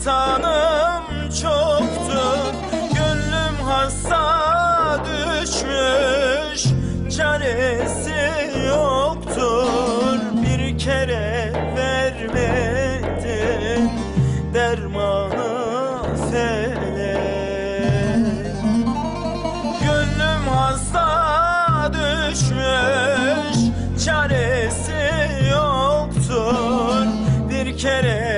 vatanım çoktu Gönlüm hasta düşmüş Çaresi yoktur. Bir kere vermedin Dermanı felek Gönlüm hasta düşmüş Çaresi yoktur. Bir kere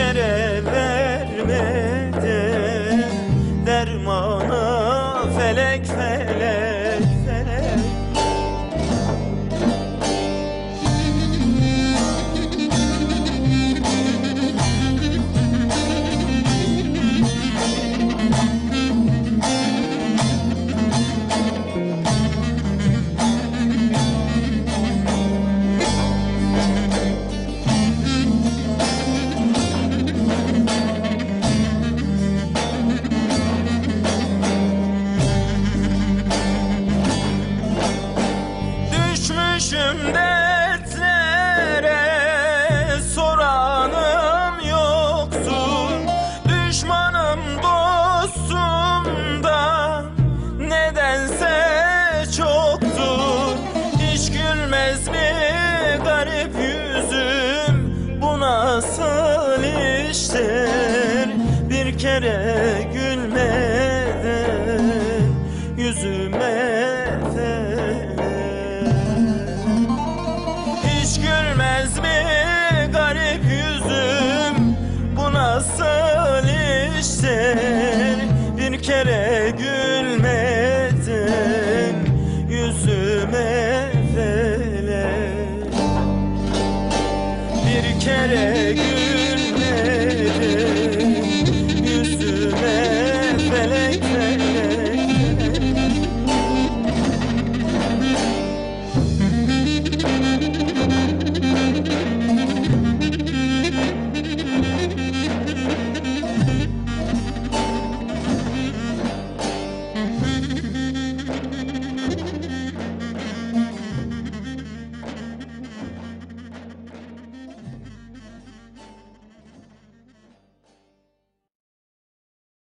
bir kere vermedin dermanı felek felek kere gülmeden yüzüme hiç gülmez mi garip yüzüm? Bu nasıl iştir? Bir kere gülmedin Yüzüme felek Bir kere gülmedin